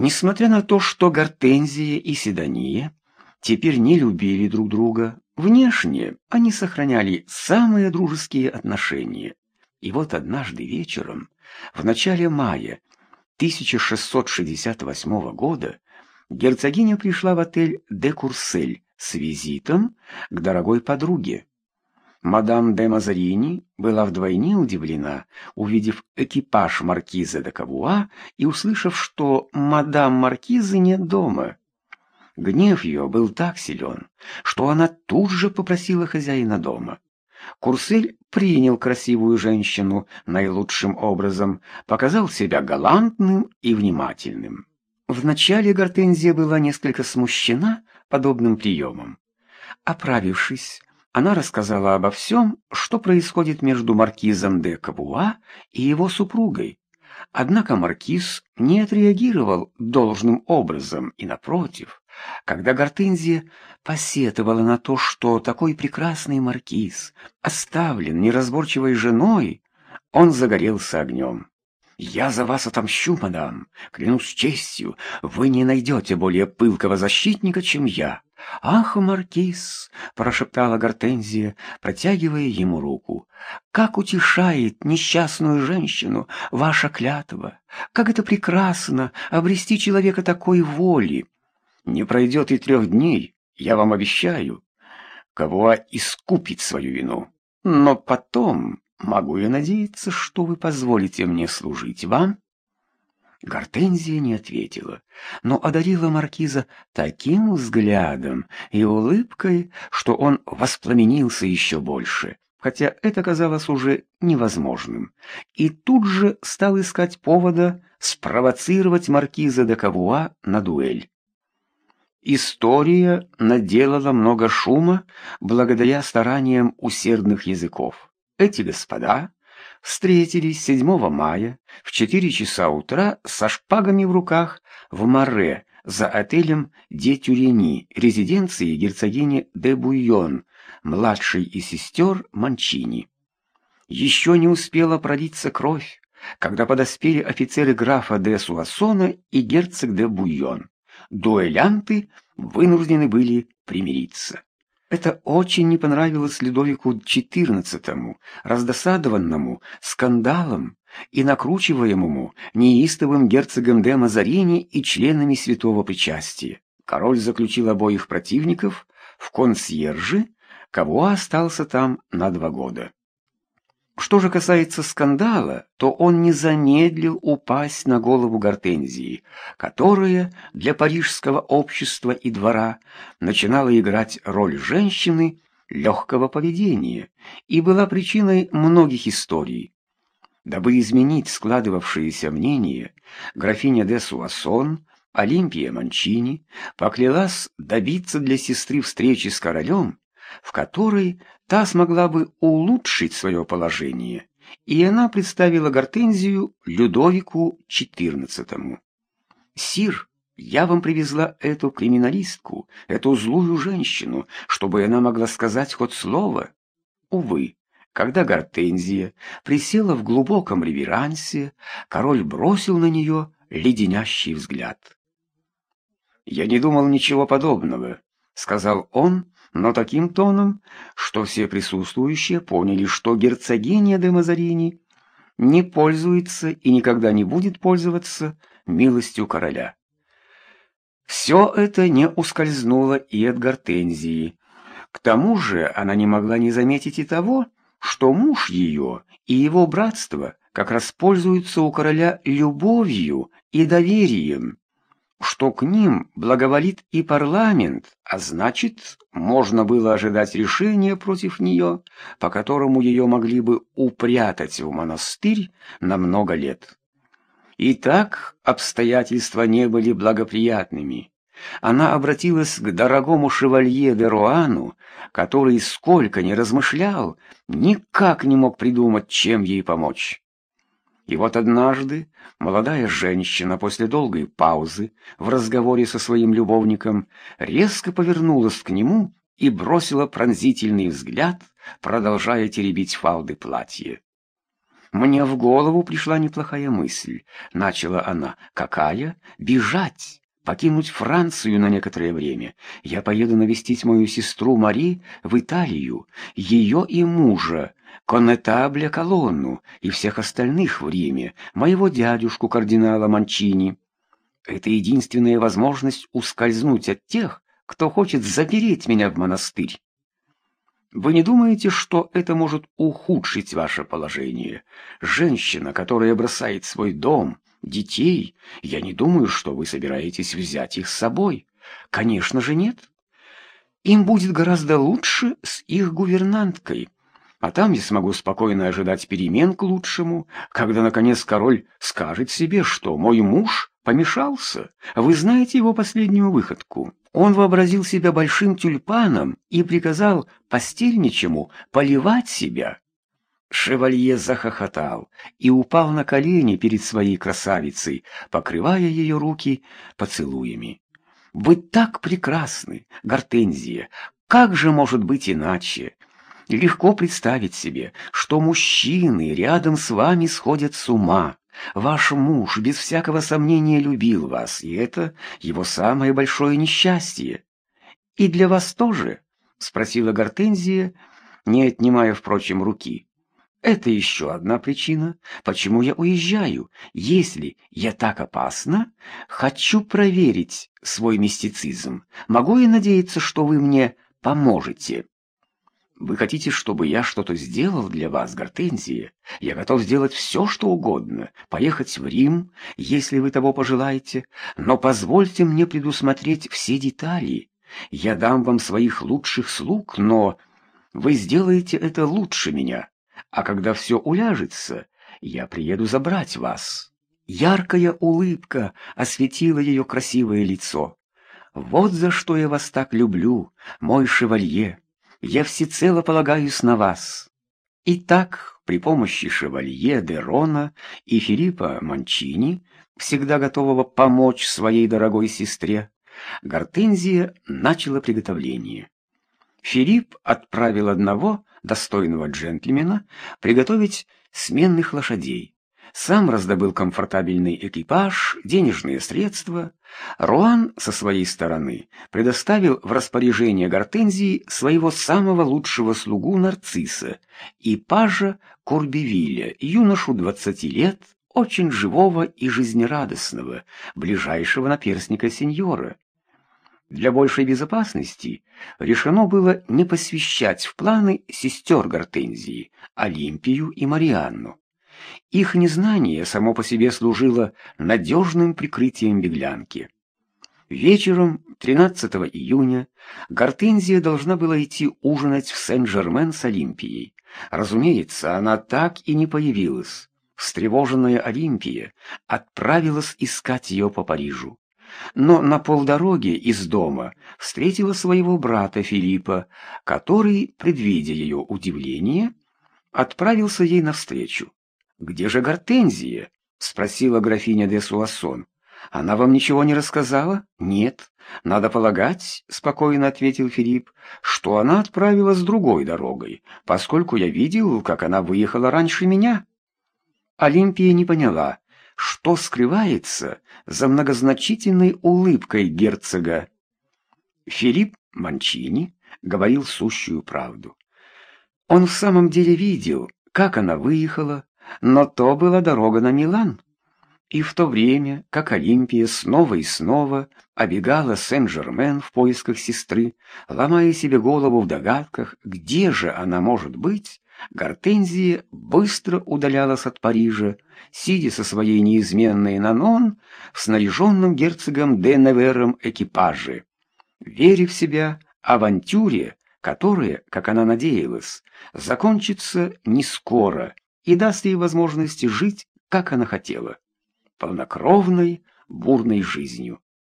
Несмотря на то, что Гортензия и Седания теперь не любили друг друга, внешне они сохраняли самые дружеские отношения. И вот однажды вечером, в начале мая 1668 года, герцогиня пришла в отель «Де Курсель» с визитом к дорогой подруге. Мадам де Мазарини была вдвойне удивлена, увидев экипаж маркиза де Кавуа и услышав, что мадам маркизы нет дома. Гнев ее был так силен, что она тут же попросила хозяина дома. Курсель принял красивую женщину наилучшим образом, показал себя галантным и внимательным. Вначале Гортензия была несколько смущена подобным приемом. Оправившись, она рассказала обо всем, что происходит между маркизом де Кабуа и его супругой. Однако маркиз не отреагировал должным образом, и напротив, когда Гортензия посетовала на то, что такой прекрасный маркиз оставлен неразборчивой женой, он загорелся огнем. «Я за вас отомщу, мадам. Клянусь честью, вы не найдете более пылкого защитника, чем я». «Ах, маркиз!» — прошептала Гортензия, протягивая ему руку. «Как утешает несчастную женщину ваша клятва! Как это прекрасно обрести человека такой воли! Не пройдет и трех дней, я вам обещаю. Кого искупит свою вину. Но потом Могу я надеяться, что вы позволите мне служить вам?» Гортензия не ответила, но одарила маркиза таким взглядом и улыбкой, что он воспламенился еще больше, хотя это казалось уже невозможным, и тут же стал искать повода спровоцировать маркиза де Кавуа на дуэль. История наделала много шума благодаря стараниям усердных языков. Эти господа встретились 7 мая в 4 часа утра со шпагами в руках в Море за отелем «Де Тюрени», резиденции герцогини де Буйон, младшей из сестер Манчини. Еще не успела пролиться кровь, когда подоспели офицеры графа де Суассона и герцог де Буйон. Дуэлянты вынуждены были примириться. Это очень не понравилось Людовику XIV, раздосадованному скандалом и накручиваемому неистовым герцогом де Мазарини и членами святого причастия. Король заключил обоих противников в консьержи, кого остался там на два года. Что же касается скандала, то он не замедлил упасть на голову Гортензии, которая для парижского общества и двора начинала играть роль женщины легкого поведения и была причиной многих историй. Дабы изменить складывавшееся мнение, графиня де Суассон, Олимпия Манчини, поклялась добиться для сестры встречи с королем, в которой та смогла бы улучшить свое положение, и она представила Гортензию Людовику XIV. «Сир, я вам привезла эту криминалистку, эту злую женщину, чтобы она могла сказать хоть слово». Увы, когда Гортензия присела в глубоком реверансе, король бросил на нее леденящий взгляд. «Я не думал ничего подобного», — сказал он, но таким тоном, что все присутствующие поняли, что герцогиня де Мазарини не пользуется и никогда не будет пользоваться милостью короля. Все это не ускользнуло и от Гортензии. К тому же она не могла не заметить и того, что муж ее и его братство как раз пользуются у короля любовью и доверием, что к ним благоволит и парламент, а значит, можно было ожидать решения против нее, по которому ее могли бы упрятать в монастырь на много лет. И так обстоятельства не были благоприятными. Она обратилась к дорогому шевалье де Руану, который, сколько ни размышлял, никак не мог придумать, чем ей помочь. И вот однажды молодая женщина после долгой паузы в разговоре со своим любовником резко повернулась к нему и бросила пронзительный взгляд, продолжая теребить фалды платья. Мне в голову пришла неплохая мысль. Начала она. Какая? Бежать. Покинуть Францию на некоторое время. Я поеду навестить мою сестру Мари в Италию, ее и мужа, коннетабля Колонну и всех остальных в Риме, моего дядюшку кардинала Манчини. Это единственная возможность ускользнуть от тех, кто хочет запереть меня в монастырь. Вы не думаете, что это может ухудшить ваше положение? Женщина, которая бросает свой дом, детей, я не думаю, что вы собираетесь взять их с собой. Конечно же нет. Им будет гораздо лучше с их гувернанткой. А там я смогу спокойно ожидать перемен к лучшему, когда, наконец, король скажет себе, что мой муж помешался. Вы знаете его последнюю выходку? Он вообразил себя большим тюльпаном и приказал постельничему поливать себя. Шевалье захохотал и упал на колени перед своей красавицей, покрывая ее руки поцелуями. «Вы так прекрасны, Гортензия! Как же может быть иначе? Легко представить себе, что мужчины рядом с вами сходят с ума. Ваш муж без всякого сомнения любил вас, и это его самое большое несчастье. И для вас тоже?» — спросила Гортензия, не отнимая, впрочем, руки. Это еще одна причина, почему я уезжаю. Если я так опасна, хочу проверить свой мистицизм. Могу я надеяться, что вы мне поможете? Вы хотите, чтобы я что-то сделал для вас, Гортензия? Я готов сделать все, что угодно. Поехать в Рим, если вы того пожелаете. Но позвольте мне предусмотреть все детали. Я дам вам своих лучших слуг, но вы сделаете это лучше меня а когда все уляжется, я приеду забрать вас». Яркая улыбка осветила ее красивое лицо. «Вот за что я вас так люблю, мой шевалье. Я всецело полагаюсь на вас». Итак, при помощи шевалье Дерона и Филиппа Манчини, всегда готового помочь своей дорогой сестре, Гортензия начала приготовление. Филипп отправил одного достойного джентльмена приготовить сменных лошадей. Сам раздобыл комфортабельный экипаж, денежные средства. Руан со своей стороны предоставил в распоряжение Гортензии своего самого лучшего слугу Нарцисса и пажа Курбевиля, юношу двадцати лет, очень живого и жизнерадостного, ближайшего наперсника сеньора. Для большей безопасности решено было не посвящать в планы сестер Гортензии, Олимпию и Марианну. Их незнание само по себе служило надежным прикрытием беглянки. Вечером 13 июня Гортензия должна была идти ужинать в Сен-Жермен с Олимпией. Разумеется, она так и не появилась. Встревоженная Олимпия отправилась искать ее по Парижу но на полдороге из дома встретила своего брата Филиппа, который, предвидя ее удивление, отправился ей навстречу. «Где же Гортензия?» — спросила графиня де Суассон. «Она вам ничего не рассказала?» «Нет. Надо полагать», — спокойно ответил Филипп, «что она отправилась другой дорогой, поскольку я видел, как она выехала раньше меня». Олимпия не поняла, что скрывается за многозначительной улыбкой герцога. Филипп Манчини говорил сущую правду. Он в самом деле видел, как она выехала, но то была дорога на Милан. И в то время, как Олимпия снова и снова обегала Сен-Жермен в поисках сестры, ломая себе голову в догадках, где же она может быть, Гортензия быстро удалялась от Парижа, сидя со своей неизменной Нанон в снаряженном герцогом де Невером экипаже, веря в себя авантюре, которая, как она надеялась, закончится не скоро и даст ей возможность жить, как она хотела, полнокровной, бурной жизнью.